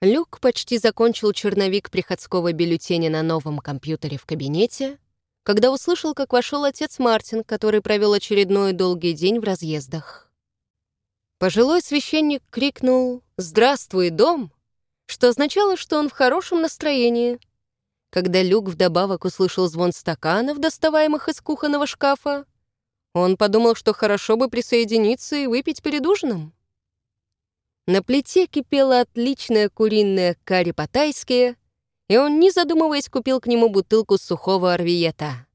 Люк почти закончил черновик приходского бюллетеня на новом компьютере в кабинете, когда услышал, как вошел отец Мартин, который провел очередной долгий день в разъездах. Пожилой священник крикнул «Здравствуй, дом!», что означало, что он в хорошем настроении. Когда Люк вдобавок услышал звон стаканов, доставаемых из кухонного шкафа, он подумал, что хорошо бы присоединиться и выпить перед ужином. На плите кипела отличная куриная карри по-тайски, и он, не задумываясь, купил к нему бутылку сухого арвиета.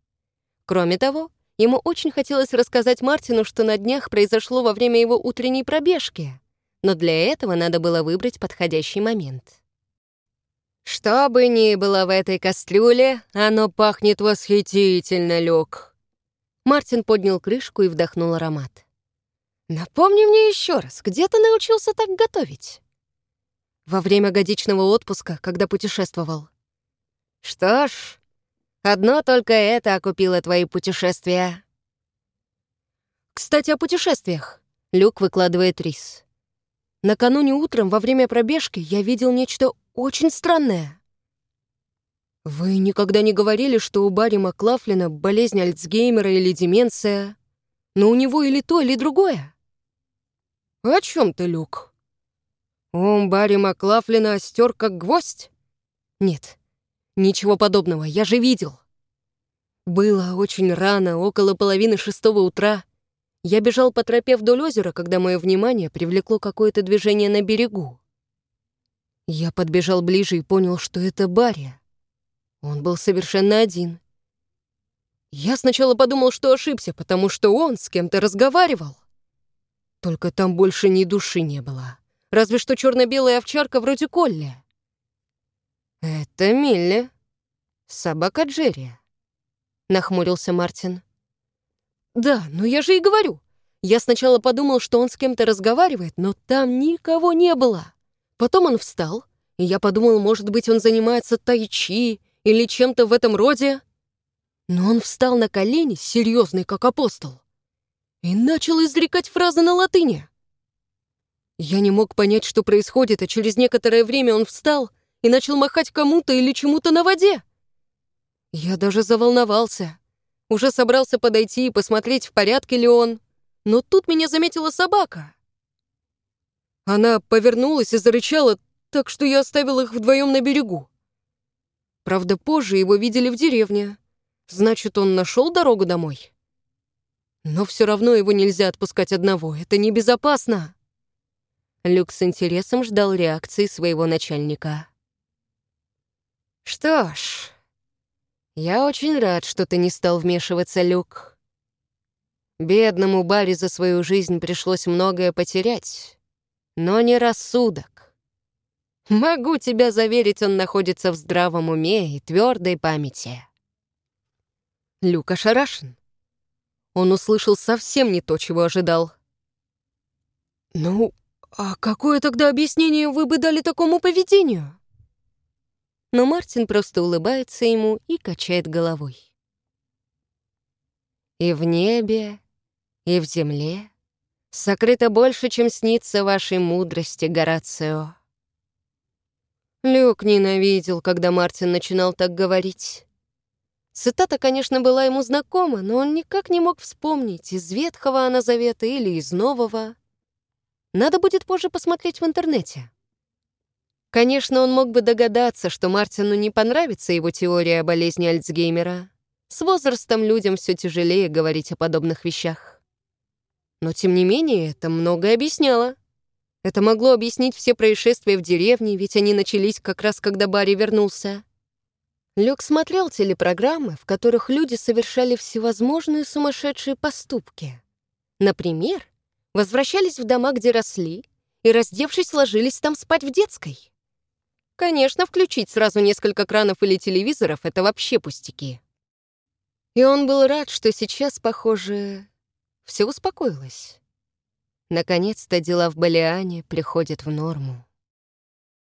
Кроме того, ему очень хотелось рассказать Мартину, что на днях произошло во время его утренней пробежки, но для этого надо было выбрать подходящий момент. «Что бы ни было в этой кастрюле, оно пахнет восхитительно, Люк!» Мартин поднял крышку и вдохнул аромат. Напомни мне еще раз, где ты научился так готовить? Во время годичного отпуска, когда путешествовал. Что ж, одно только это окупило твои путешествия. Кстати, о путешествиях. Люк выкладывает рис. Накануне утром во время пробежки я видел нечто очень странное. Вы никогда не говорили, что у Барри Маклафлина болезнь Альцгеймера или деменция, но у него или то, или другое? «О чем ты, Люк?» «Ум Барри Маклафлина остер как гвоздь?» «Нет, ничего подобного, я же видел». Было очень рано, около половины шестого утра. Я бежал по тропе вдоль озера, когда мое внимание привлекло какое-то движение на берегу. Я подбежал ближе и понял, что это Барри. Он был совершенно один. Я сначала подумал, что ошибся, потому что он с кем-то разговаривал. Только там больше ни души не было. Разве что черно-белая овчарка вроде Колли. «Это Милли, собака Джерри», — нахмурился Мартин. «Да, но я же и говорю. Я сначала подумал, что он с кем-то разговаривает, но там никого не было. Потом он встал, и я подумал, может быть, он занимается тайчи или чем-то в этом роде. Но он встал на колени, серьезный, как апостол и начал изрекать фразы на латыни. Я не мог понять, что происходит, а через некоторое время он встал и начал махать кому-то или чему-то на воде. Я даже заволновался. Уже собрался подойти и посмотреть, в порядке ли он. Но тут меня заметила собака. Она повернулась и зарычала, так что я оставил их вдвоем на берегу. Правда, позже его видели в деревне. Значит, он нашел дорогу домой? Но все равно его нельзя отпускать одного. Это небезопасно. Люк с интересом ждал реакции своего начальника. «Что ж, я очень рад, что ты не стал вмешиваться, Люк. Бедному Барри за свою жизнь пришлось многое потерять, но не рассудок. Могу тебя заверить, он находится в здравом уме и твердой памяти». Люк ошарашен он услышал совсем не то, чего ожидал. «Ну, а какое тогда объяснение вы бы дали такому поведению?» Но Мартин просто улыбается ему и качает головой. «И в небе, и в земле сокрыто больше, чем снится вашей мудрости, Горацио». Люк ненавидел, когда Мартин начинал так говорить. Цитата, конечно, была ему знакома, но он никак не мог вспомнить, из Ветхого она завета или из Нового. Надо будет позже посмотреть в интернете. Конечно, он мог бы догадаться, что Мартину не понравится его теория о болезни Альцгеймера. С возрастом людям все тяжелее говорить о подобных вещах. Но, тем не менее, это многое объясняло. Это могло объяснить все происшествия в деревне, ведь они начались как раз, когда Барри вернулся. Люк смотрел телепрограммы, в которых люди совершали всевозможные сумасшедшие поступки. Например, возвращались в дома, где росли, и, раздевшись, ложились там спать в детской. Конечно, включить сразу несколько кранов или телевизоров — это вообще пустяки. И он был рад, что сейчас, похоже, все успокоилось. Наконец-то дела в Балиане приходят в норму.